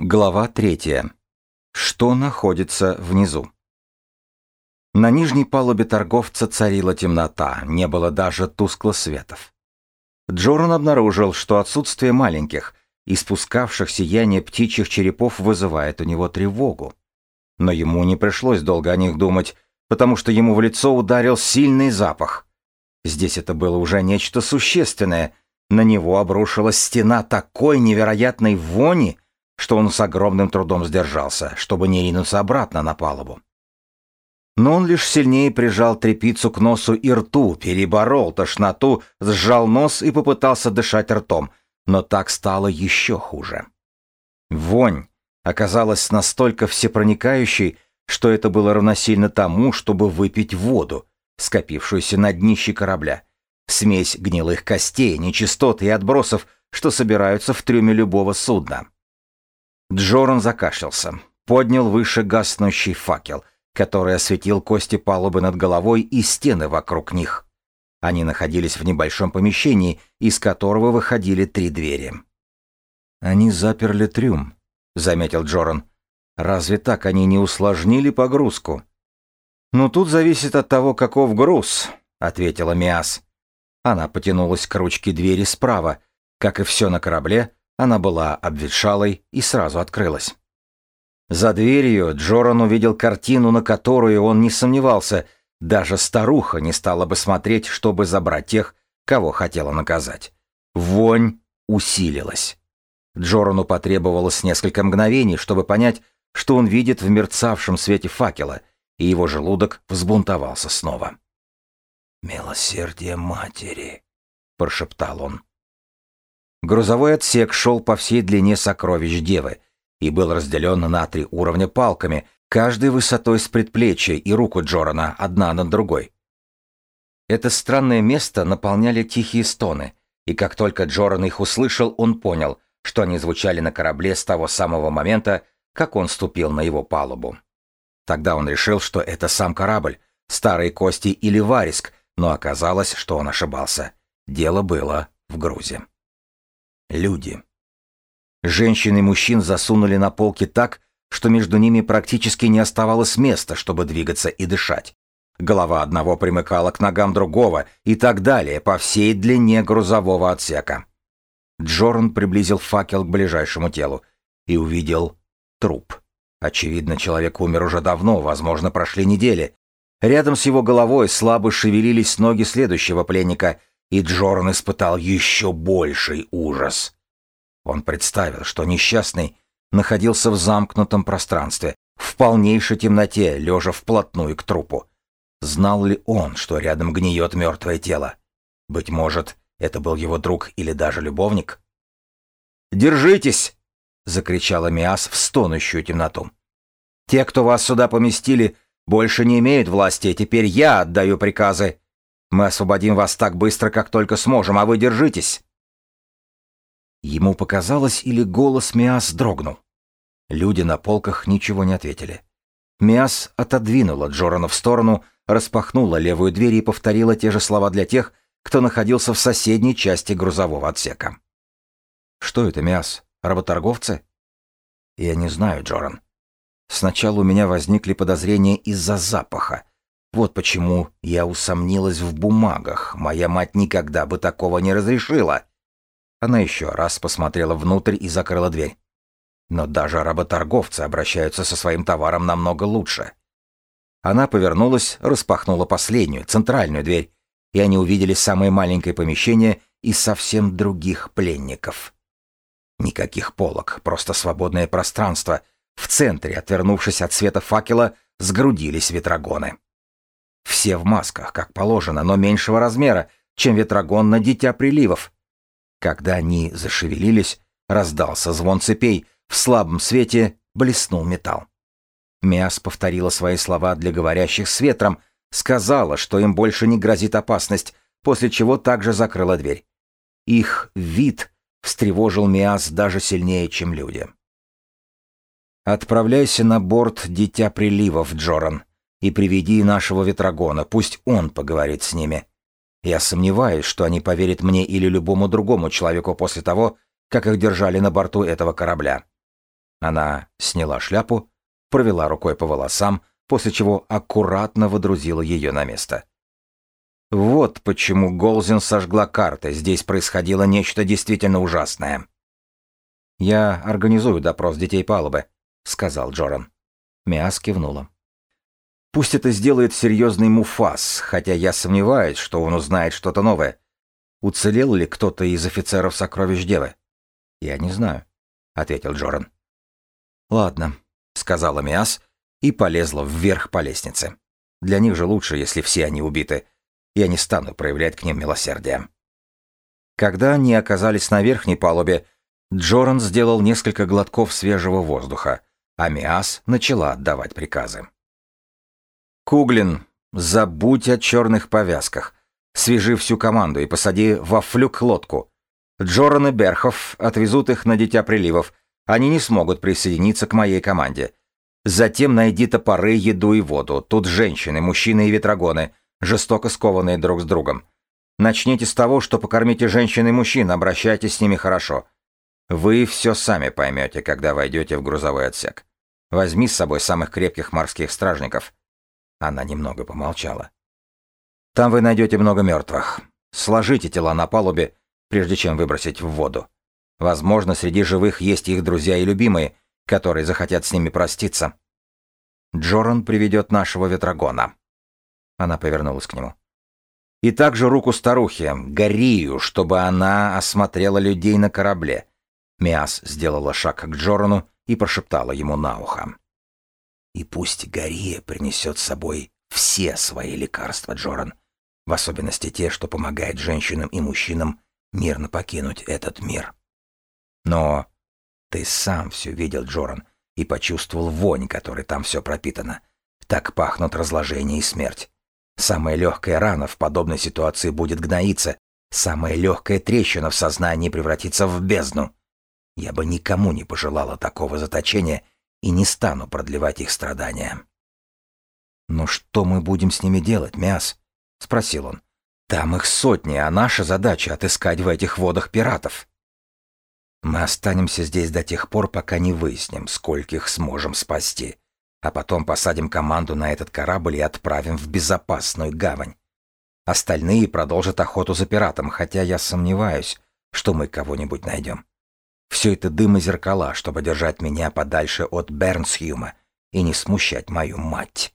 Глава третья. Что находится внизу? На нижней палубе торговца царила темнота, не было даже тусклосветов. Джоран обнаружил, что отсутствие маленьких, испускавших сияние птичьих черепов вызывает у него тревогу. Но ему не пришлось долго о них думать, потому что ему в лицо ударил сильный запах. Здесь это было уже нечто существенное. На него обрушилась стена такой невероятной вони, что он с огромным трудом сдержался, чтобы не ринуться обратно на палубу. Но он лишь сильнее прижал трепицу к носу и рту, переборол тошноту, сжал нос и попытался дышать ртом, но так стало еще хуже. Вонь оказалась настолько всепроникающей, что это было равносильно тому, чтобы выпить воду, скопившуюся на днище корабля. Смесь гнилых костей, нечистот и отбросов, что собираются в трюме любого судна. Джоран закашлялся, поднял выше гаснущий факел, который осветил кости палубы над головой и стены вокруг них. Они находились в небольшом помещении, из которого выходили три двери. «Они заперли трюм», — заметил Джоран. «Разве так они не усложнили погрузку?» «Ну, тут зависит от того, каков груз», — ответила Миас. Она потянулась к ручке двери справа. Как и все на корабле, она была обветшалой и сразу открылась. За дверью Джоран увидел картину, на которую он не сомневался. Даже старуха не стала бы смотреть, чтобы забрать тех, кого хотела наказать. Вонь усилилась. Джорану потребовалось несколько мгновений, чтобы понять, что он видит в мерцавшем свете факела, и его желудок взбунтовался снова. «Милосердие матери», — прошептал он. Грузовой отсек шел по всей длине сокровищ Девы и был разделен на три уровня палками, каждой высотой с предплечья и руку Джорана, одна над другой. Это странное место наполняли тихие стоны, и как только Джоран их услышал, он понял, что они звучали на корабле с того самого момента, как он ступил на его палубу. Тогда он решил, что это сам корабль, старые кости или вариск, но оказалось, что он ошибался. Дело было в грузе. Люди. Женщин и мужчин засунули на полки так, что между ними практически не оставалось места, чтобы двигаться и дышать. Голова одного примыкала к ногам другого и так далее по всей длине грузового отсека. Джоран приблизил факел к ближайшему телу и увидел труп. Очевидно, человек умер уже давно, возможно, прошли недели. Рядом с его головой слабо шевелились ноги следующего пленника, и Джоран испытал еще больший ужас. Он представил, что несчастный находился в замкнутом пространстве, в полнейшей темноте, лежа вплотную к трупу. Знал ли он, что рядом гниет мертвое тело? Быть может, это был его друг или даже любовник? «Держитесь!» — закричала Миас в стонущую темноту. «Те, кто вас сюда поместили, больше не имеют власти, теперь я отдаю приказы. Мы освободим вас так быстро, как только сможем, а вы держитесь!» Ему показалось, или голос Миас дрогнул. Люди на полках ничего не ответили. Миас отодвинула Джорана в сторону, распахнула левую дверь и повторила те же слова для тех, кто находился в соседней части грузового отсека. «Что это, Миас? Работорговцы?» «Я не знаю, Джоран. Сначала у меня возникли подозрения из-за запаха, вот почему я усомнилась в бумагах. Моя мать никогда бы такого не разрешила. Она еще раз посмотрела внутрь и закрыла дверь. Но даже работорговцы обращаются со своим товаром намного лучше. Она повернулась, распахнула последнюю, центральную дверь, и они увидели самое маленькое помещение и совсем других пленников. Никаких полок, просто свободное пространство. В центре, отвернувшись от света факела, сгрудились ветрогоны. Все в масках, как положено, но меньшего размера, чем ветрогон на дитя приливов. Когда они зашевелились, раздался звон цепей, в слабом свете блеснул металл. Миас повторила свои слова для говорящих с ветром, сказала, что им больше не грозит опасность, после чего также закрыла дверь. Их вид встревожил Миас даже сильнее, чем люди. «Отправляйся на борт Дитя Приливов, Джоран», и приведи нашего ветрогона, пусть он поговорит с ними. Я сомневаюсь, что они поверят мне или любому другому человеку после того, как их держали на борту этого корабля. Она сняла шляпу, провела рукой по волосам, после чего аккуратно водрузила ее на место. Вот почему Голзин сожгла карты, здесь происходило нечто действительно ужасное. «Я организую допрос детей палубы», — сказал Джоран. Миас кивнула. «Пусть это сделает серьезный Муфас, хотя я сомневаюсь, что он узнает что-то новое. Уцелел ли кто-то из офицеров сокровищ Девы?» «Я не знаю», — ответил Джоран. «Ладно», — сказала Миас и полезла вверх по лестнице. «Для них же лучше, если все они убиты. Я не стану проявлять к ним милосердие». Когда они оказались на верхней палубе, Джоран сделал несколько глотков свежего воздуха, а Миас начала отдавать приказы. «Куглин, забудь о черных повязках. Свяжи всю команду и посади во флюк лодку. Джоран и Берхов отвезут их на Дитя Приливов, они не смогут присоединиться к моей команде. Затем найди топоры, еду и воду. Тут женщины, мужчины и ветрогоны, жестоко скованные друг с другом. Начните с того, что покормите женщин и мужчин, обращайтесь с ними хорошо. Вы все сами поймете, когда войдете в грузовой отсек. Возьми с собой самых крепких морских стражников. Она немного помолчала. Там вы найдете много мертвых. Сложите тела на палубе, прежде чем выбросить в воду. Возможно, среди живых есть их друзья и любимые, которые захотят с ними проститься. Джоран приведет нашего ветрогона. Она повернулась к нему. И также руку старухи, Гарию, чтобы она осмотрела людей на корабле. Миас сделала шаг к Джорану и прошептала ему на ухо. «И пусть Гария принесет с собой все свои лекарства, Джоран, в особенности те, что помогают женщинам и мужчинам мирно покинуть этот мир». Но ты сам все видел, Джоран, и почувствовал вонь, которой там все пропитано. Так пахнут разложение и смерть. Самая легкая рана в подобной ситуации будет гноиться, самая легкая трещина в сознании превратится в бездну. Я бы никому не пожелала такого заточения и не стану продлевать их страдания. «Но что мы будем с ними делать, Мяс?» — спросил он. «Там их сотни, а наша задача — отыскать в этих водах пиратов». Мы останемся здесь до тех пор, пока не выясним, скольких сможем спасти, а потом посадим команду на этот корабль и отправим в безопасную гавань. Остальные продолжат охоту за пиратом, хотя я сомневаюсь, что мы кого-нибудь найдем. Все это дым и зеркала, чтобы держать меня подальше от Бернсхюма и не смущать мою мать.